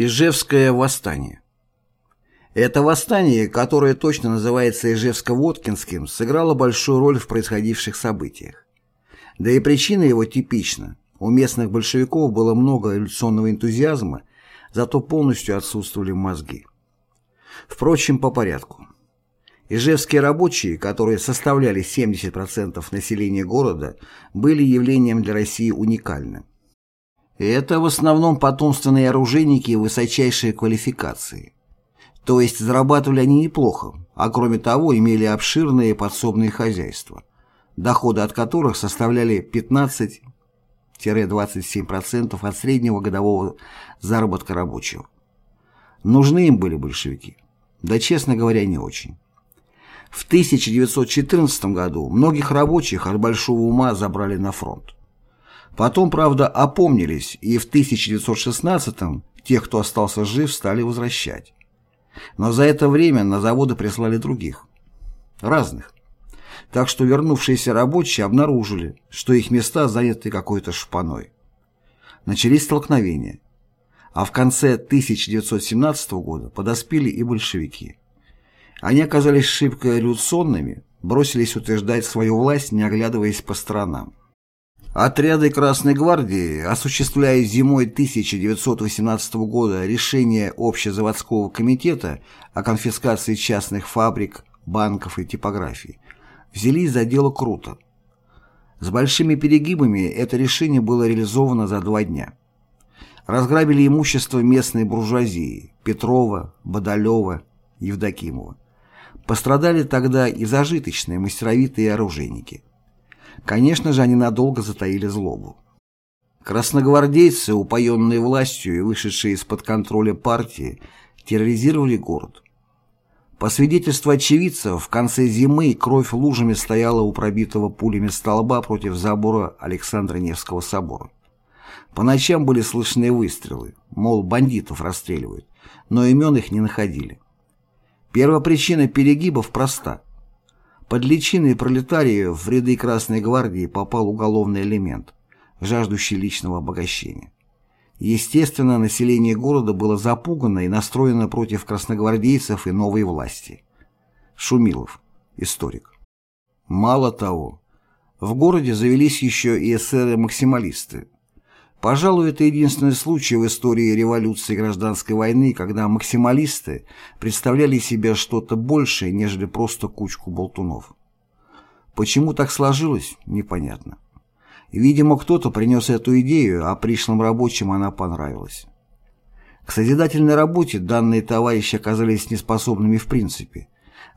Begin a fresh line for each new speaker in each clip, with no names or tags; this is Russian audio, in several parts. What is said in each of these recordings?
Ижевское восстание Это восстание, которое точно называется Ижевско-Воткинским, сыграло большую роль в происходивших событиях. Да и причина его типична. У местных большевиков было много революционного энтузиазма, зато полностью отсутствовали мозги. Впрочем, по порядку. Ижевские рабочие, которые составляли 70% населения города, были явлением для России уникальным. Это в основном потомственные оружейники высочайшей квалификации. То есть зарабатывали они неплохо, а кроме того имели обширные подсобные хозяйства, доходы от которых составляли 15-27% от среднего годового заработка рабочего. Нужны им были большевики? Да, честно говоря, не очень. В 1914 году многих рабочих от большого ума забрали на фронт. Потом, правда, опомнились, и в 1916-м тех, кто остался жив, стали возвращать. Но за это время на заводы прислали других. Разных. Так что вернувшиеся рабочие обнаружили, что их места заняты какой-то шпаной. Начались столкновения. А в конце 1917 года подоспели и большевики. Они оказались шибко революционными, бросились утверждать свою власть, не оглядываясь по сторонам. Отряды Красной Гвардии, осуществляя зимой 1918 года решение Общезаводского комитета о конфискации частных фабрик, банков и типографий, взялись за дело круто. С большими перегибами это решение было реализовано за два дня. Разграбили имущество местной буржуазии Петрова, Бодолева, Евдокимова. Пострадали тогда и зажиточные мастеровитые оружейники. Конечно же, они надолго затаили злобу. Красногвардейцы, упоенные властью и вышедшие из-под контроля партии, терроризировали город. По свидетельству очевидцев, в конце зимы кровь лужами стояла у пробитого пулями столба против забора Александра Невского собора. По ночам были слышны выстрелы, мол, бандитов расстреливают, но имен их не находили. Первопричина перегибов проста. Под личиной пролетариев в ряды Красной Гвардии попал уголовный элемент, жаждущий личного обогащения. Естественно, население города было запугано и настроено против красногвардейцев и новой власти. Шумилов, историк. Мало того, в городе завелись еще и эсеры-максималисты, Пожалуй, это единственный случай в истории революции и гражданской войны, когда максималисты представляли себя что-то большее, нежели просто кучку болтунов. Почему так сложилось, непонятно. Видимо, кто-то принес эту идею, а пришлым рабочим она понравилась. К созидательной работе данные товарищи оказались неспособными в принципе.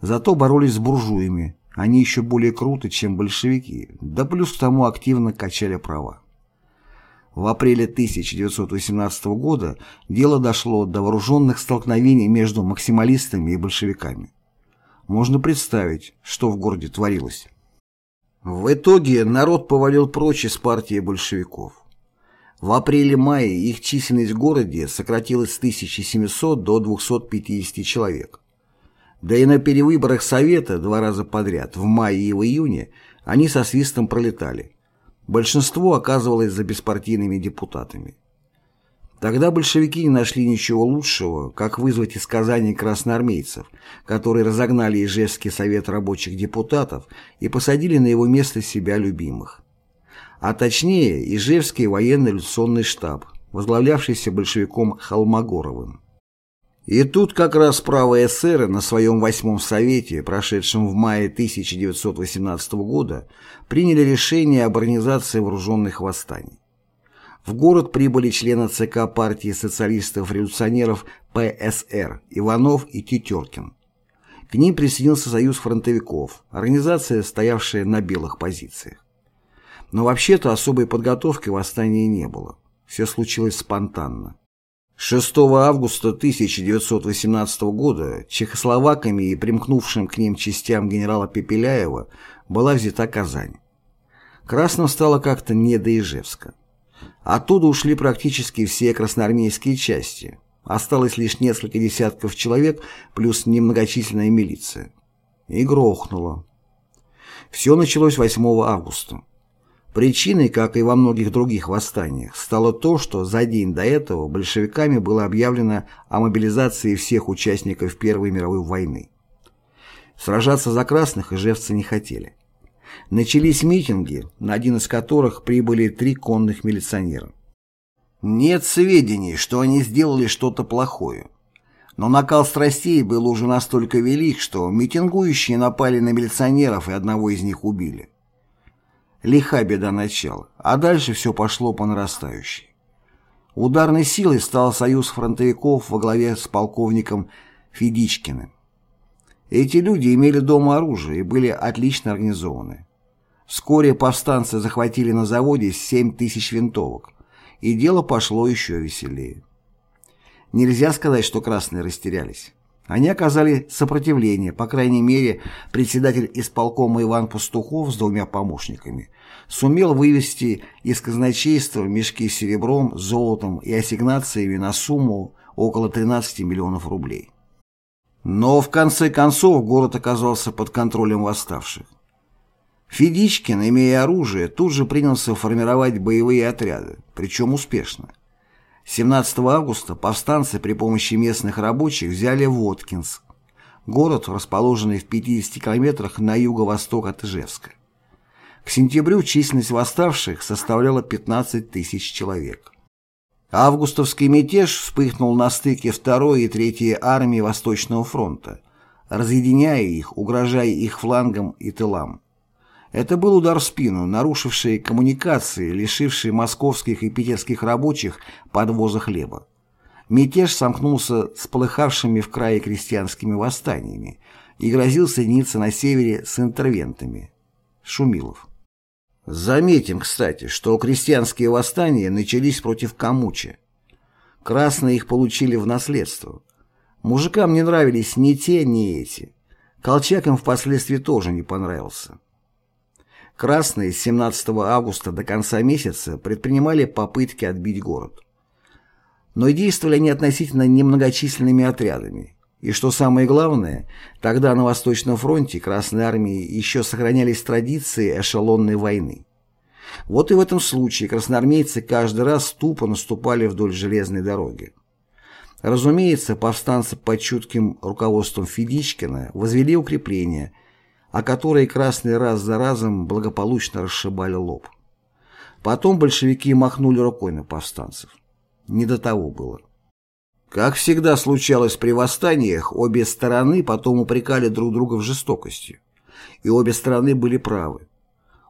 Зато боролись с буржуями, они еще более круты, чем большевики, да плюс к тому активно качали права. В апреле 1918 года дело дошло до вооруженных столкновений между максималистами и большевиками. Можно представить, что в городе творилось. В итоге народ повалил прочь из партии большевиков. В апреле-мае их численность в городе сократилась с 1700 до 250 человек. Да и на перевыборах Совета два раза подряд, в мае и в июне, они со свистом пролетали – Большинство оказывалось за беспартийными депутатами. Тогда большевики не нашли ничего лучшего, как вызвать из Казани красноармейцев, которые разогнали Ижевский совет рабочих депутатов и посадили на его место себя любимых. А точнее, Ижевский военно-революционный штаб, возглавлявшийся большевиком Холмогоровым. И тут как раз правые эсеры на своем восьмом совете, прошедшем в мае 1918 года, приняли решение об организации вооруженных восстаний. В город прибыли члены ЦК партии социалистов-революционеров ПСР Иванов и Тетеркин. К ним присоединился Союз фронтовиков, организация, стоявшая на белых позициях. Но вообще-то особой подготовки восстания не было. Все случилось спонтанно. 6 августа 1918 года чехословаками и примкнувшим к ним частям генерала Пепеляева была взята Казань. Красным стало как-то не до Ижевска. Оттуда ушли практически все красноармейские части. Осталось лишь несколько десятков человек плюс немногочисленная милиция. И грохнуло. Все началось 8 августа. Причиной, как и во многих других восстаниях, стало то, что за день до этого большевиками было объявлено о мобилизации всех участников Первой мировой войны. Сражаться за красных ижевцы не хотели. Начались митинги, на один из которых прибыли три конных милиционера. Нет сведений, что они сделали что-то плохое. Но накал страстей был уже настолько велик, что митингующие напали на милиционеров и одного из них убили. Лиха беда начала, а дальше все пошло по нарастающей. Ударной силой стал союз фронтовиков во главе с полковником Федичкиным. Эти люди имели дома оружие и были отлично организованы. Вскоре повстанцы захватили на заводе 7 тысяч винтовок, и дело пошло еще веселее. Нельзя сказать, что красные растерялись. Они оказали сопротивление, по крайней мере, председатель исполкома Иван Пастухов с двумя помощниками сумел вывести из казначейства мешки с серебром, золотом и ассигнациями на сумму около 13 миллионов рублей. Но в конце концов город оказался под контролем восставших. Федичкин, имея оружие, тут же принялся формировать боевые отряды, причем успешно. 17 августа повстанцы при помощи местных рабочих взяли Воткинск, город, расположенный в 50 километрах на юго-восток от Ижевска. К сентябрю численность восставших составляла 15 тысяч человек. Августовский мятеж вспыхнул на стыке 2 и 3 армии Восточного фронта, разъединяя их, угрожая их флангам и тылам. Это был удар в спину, нарушивший коммуникации, лишивший московских и питерских рабочих подвоза хлеба. Мятеж сомкнулся с полыхавшими в крае крестьянскими восстаниями и грозил соединиться на севере с интервентами. Шумилов. Заметим, кстати, что крестьянские восстания начались против Камуча. Красные их получили в наследство. Мужикам не нравились ни те, ни эти. Колчак им впоследствии тоже не понравился. Красные с 17 августа до конца месяца предпринимали попытки отбить город. Но действовали они относительно немногочисленными отрядами. И что самое главное, тогда на Восточном фронте Красной Армии еще сохранялись традиции эшелонной войны. Вот и в этом случае красноармейцы каждый раз тупо наступали вдоль железной дороги. Разумеется, повстанцы под чутким руководством Федичкина возвели укрепления, о которой красные раз за разом благополучно расшибали лоб. Потом большевики махнули рукой на повстанцев. Не до того было. Как всегда случалось при восстаниях, обе стороны потом упрекали друг друга в жестокости. И обе стороны были правы.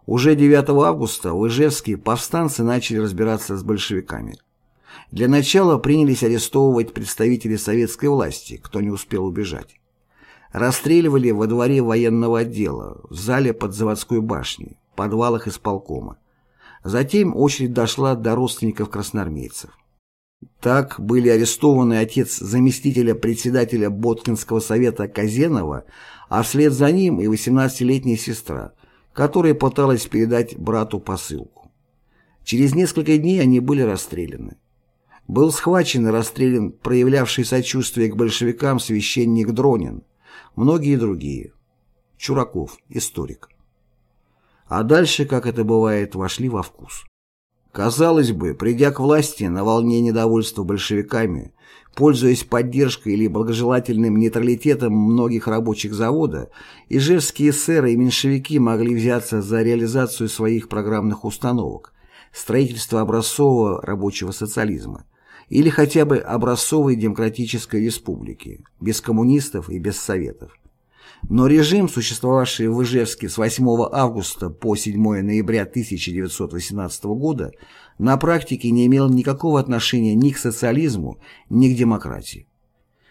Уже 9 августа в Ижевске повстанцы начали разбираться с большевиками. Для начала принялись арестовывать представителей советской власти, кто не успел убежать. Расстреливали во дворе военного отдела, в зале под заводской башней, в подвалах исполкома. Затем очередь дошла до родственников красноармейцев. Так были арестованы отец заместителя председателя Боткинского совета Казенова, а вслед за ним и 18-летняя сестра, которая пыталась передать брату посылку. Через несколько дней они были расстреляны. Был схвачен и расстрелян проявлявший сочувствие к большевикам священник Дронин, многие другие. Чураков, историк. А дальше, как это бывает, вошли во вкус. Казалось бы, придя к власти на волне недовольства большевиками, пользуясь поддержкой или благожелательным нейтралитетом многих рабочих завода, ижевские эсеры и меньшевики могли взяться за реализацию своих программных установок, строительство образцового рабочего социализма, или хотя бы образцовой демократической республики, без коммунистов и без советов. Но режим, существовавший в Ижевске с 8 августа по 7 ноября 1918 года, на практике не имел никакого отношения ни к социализму, ни к демократии.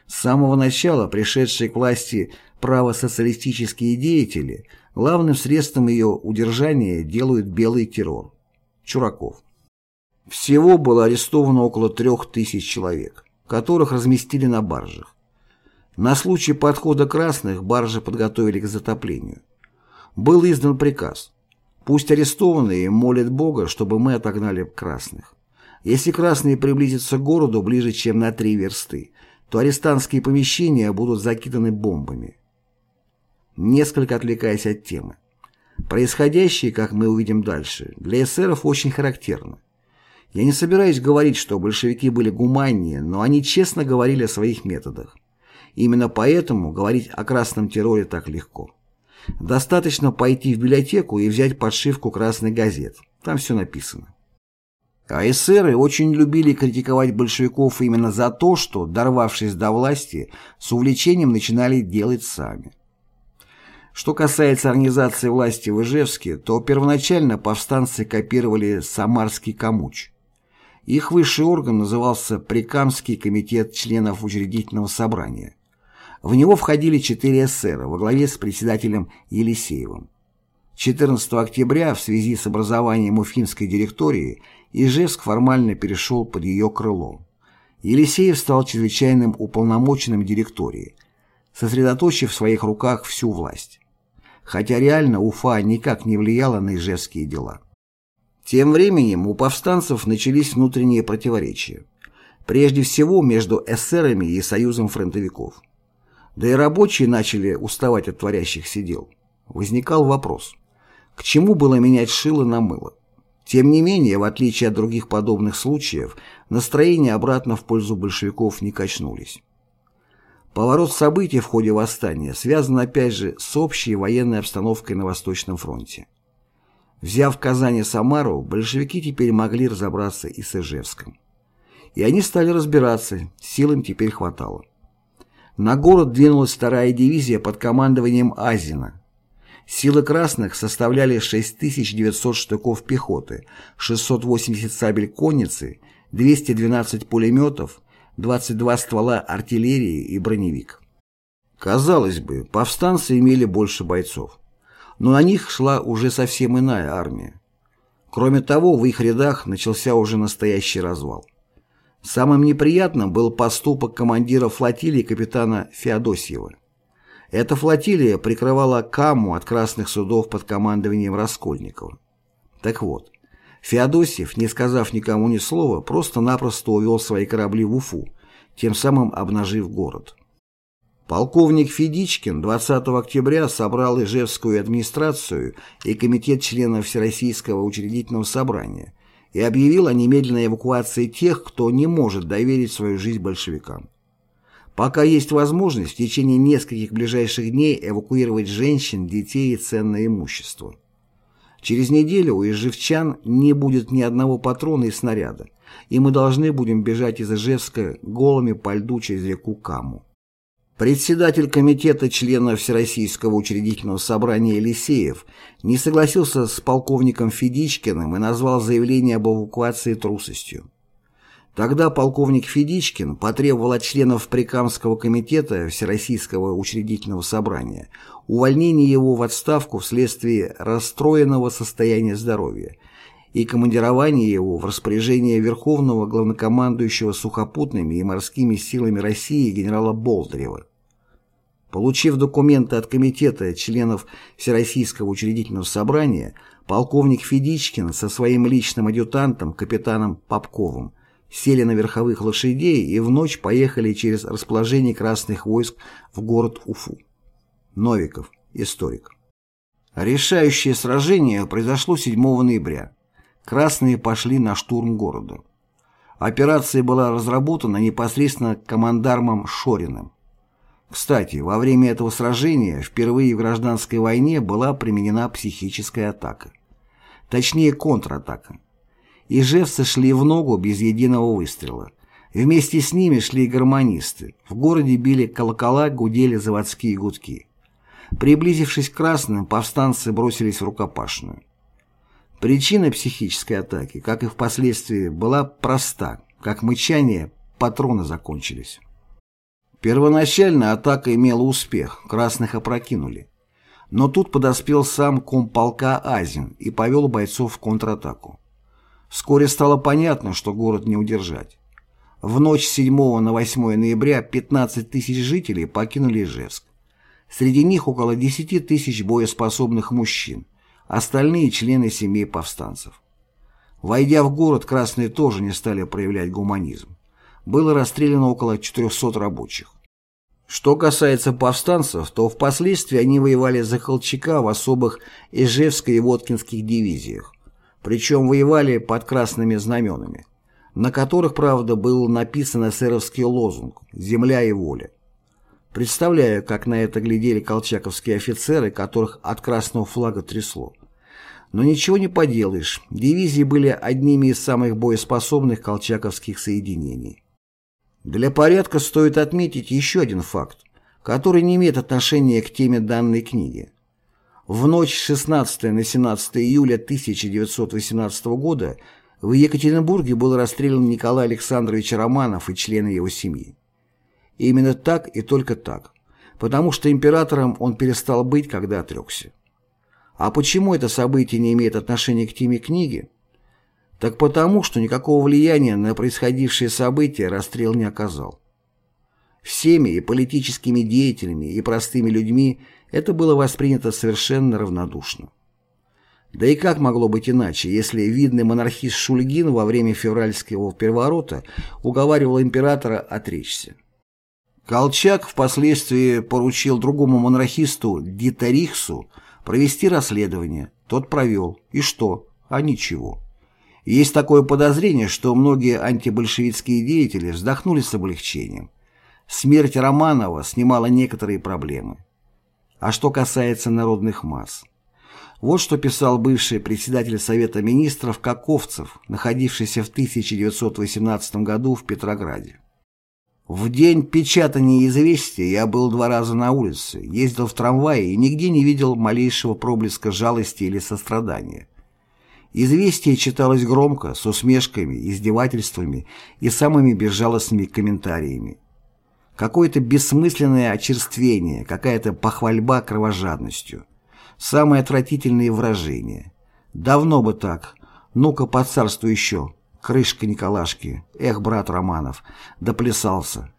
С самого начала пришедшие к власти правосоциалистические деятели главным средством ее удержания делают белый террор. Чураков. Всего было арестовано около трех тысяч человек, которых разместили на баржах. На случай подхода красных баржи подготовили к затоплению. Был издан приказ. Пусть арестованные молят Бога, чтобы мы отогнали красных. Если красные приблизятся к городу ближе, чем на три версты, то арестантские помещения будут закиданы бомбами. Несколько отвлекаясь от темы. Происходящее, как мы увидим дальше, для эсеров очень характерно. Я не собираюсь говорить, что большевики были гуманнее, но они честно говорили о своих методах. Именно поэтому говорить о красном терроре так легко. Достаточно пойти в библиотеку и взять подшивку красных газет. Там все написано. А эсеры очень любили критиковать большевиков именно за то, что, дорвавшись до власти, с увлечением начинали делать сами. Что касается организации власти в Ижевске, то первоначально повстанцы копировали Самарский Камуч. Их высший орган назывался Прикамский комитет членов учредительного собрания. В него входили четыре эсера во главе с председателем Елисеевым. 14 октября в связи с образованием Уфимской директории Ижевск формально перешел под ее крыло. Елисеев стал чрезвычайным уполномоченным директории, сосредоточив в своих руках всю власть. Хотя реально Уфа никак не влияла на ижевские дела. Тем временем у повстанцев начались внутренние противоречия. Прежде всего между эсерами и Союзом фронтовиков. Да и рабочие начали уставать от творящихся дел. Возникал вопрос, к чему было менять шило на мыло? Тем не менее, в отличие от других подобных случаев, настроения обратно в пользу большевиков не качнулись. Поворот событий в ходе восстания связан опять же с общей военной обстановкой на Восточном фронте. Взяв Казань и Самару, большевики теперь могли разобраться и с Ижевском. И они стали разбираться, сил им теперь хватало. На город двинулась вторая дивизия под командованием Азина. Силы красных составляли 6900 штыков пехоты, 680 сабель конницы, 212 пулеметов, 22 ствола артиллерии и броневик. Казалось бы, повстанцы имели больше бойцов. Но на них шла уже совсем иная армия. Кроме того, в их рядах начался уже настоящий развал. Самым неприятным был поступок командира флотилии капитана Феодосьева. Эта флотилия прикрывала Каму от красных судов под командованием Раскольникова. Так вот, Феодосьев, не сказав никому ни слова, просто-напросто увел свои корабли в Уфу, тем самым обнажив город. Полковник Федичкин 20 октября собрал Ижевскую администрацию и комитет членов Всероссийского учредительного собрания и объявил о немедленной эвакуации тех, кто не может доверить свою жизнь большевикам. Пока есть возможность в течение нескольких ближайших дней эвакуировать женщин, детей и ценное имущество. Через неделю у ижевчан не будет ни одного патрона и снаряда, и мы должны будем бежать из Ижевска голыми по льду через реку Каму. Председатель комитета членов Всероссийского учредительного собрания Елисеев не согласился с полковником Федичкиным и назвал заявление об эвакуации трусостью. Тогда полковник Федичкин потребовал от членов Прикамского комитета Всероссийского учредительного собрания увольнения его в отставку вследствие расстроенного состояния здоровья и командирования его в распоряжение Верховного главнокомандующего сухопутными и морскими силами России генерала Болдырева. Получив документы от комитета членов Всероссийского учредительного собрания, полковник Федичкин со своим личным адъютантом, капитаном Попковым, сели на верховых лошадей и в ночь поехали через расположение красных войск в город Уфу. Новиков, историк. Решающее сражение произошло 7 ноября. Красные пошли на штурм города. Операция была разработана непосредственно командармом Шориным. Кстати, во время этого сражения впервые в гражданской войне была применена психическая атака. Точнее, контратака. Ижевцы шли в ногу без единого выстрела. Вместе с ними шли гармонисты. В городе били колокола, гудели заводские гудки. Приблизившись к красным, повстанцы бросились в рукопашную. Причина психической атаки, как и впоследствии, была проста. Как мычание, патроны закончились. Первоначально атака имела успех, красных опрокинули. Но тут подоспел сам комполка Азин и повел бойцов в контратаку. Вскоре стало понятно, что город не удержать. В ночь с 7 на 8 ноября 15 тысяч жителей покинули Ижевск. Среди них около 10 тысяч боеспособных мужчин, остальные члены семей повстанцев. Войдя в город, красные тоже не стали проявлять гуманизм было расстреляно около 400 рабочих. Что касается повстанцев, то впоследствии они воевали за Колчака в особых Ижевско- и Воткинских дивизиях, причем воевали под красными знаменами, на которых, правда, был написан эсеровский лозунг «Земля и воля». Представляю, как на это глядели колчаковские офицеры, которых от красного флага трясло. Но ничего не поделаешь, дивизии были одними из самых боеспособных колчаковских соединений. Для порядка стоит отметить еще один факт, который не имеет отношения к теме данной книги. В ночь с 16 на 17 июля 1918 года в Екатеринбурге был расстрелян Николай Александрович Романов и члены его семьи. Именно так и только так, потому что императором он перестал быть, когда отрекся. А почему это событие не имеет отношения к теме книги? Так потому, что никакого влияния на происходившие события расстрел не оказал. Всеми и политическими деятелями, и простыми людьми это было воспринято совершенно равнодушно. Да и как могло быть иначе, если видный монархист Шульгин во время февральского переворота уговаривал императора отречься? Колчак впоследствии поручил другому монархисту Дитерихсу провести расследование. Тот провел. И что? А ничего. Есть такое подозрение, что многие антибольшевистские деятели вздохнули с облегчением. Смерть Романова снимала некоторые проблемы. А что касается народных масс. Вот что писал бывший председатель Совета министров Каковцев, находившийся в 1918 году в Петрограде. В день печатания известия я был два раза на улице, ездил в трамвае и нигде не видел малейшего проблеска жалости или сострадания. Известие читалось громко, с усмешками, издевательствами и самыми безжалостными комментариями. Какое-то бессмысленное очерствение, какая-то похвальба кровожадностью. Самые отвратительные выражения. Давно бы так. Ну-ка, по царству еще. Крышка Николашки. Эх, брат Романов. Доплясался.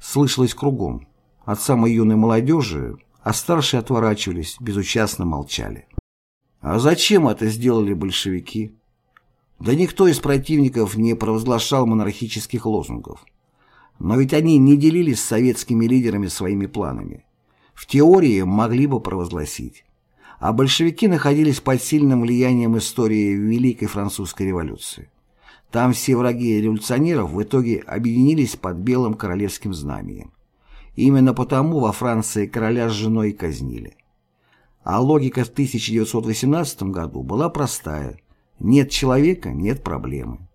Слышалось кругом. От самой юной молодежи, а старшие отворачивались, безучастно молчали. А зачем это сделали большевики? Да никто из противников не провозглашал монархических лозунгов. Но ведь они не делились с советскими лидерами своими планами. В теории могли бы провозгласить. А большевики находились под сильным влиянием истории Великой Французской революции. Там все враги революционеров в итоге объединились под белым королевским знаменем. Именно потому во Франции короля с женой казнили. А логика в 1918 году была простая. Нет человека – нет проблемы.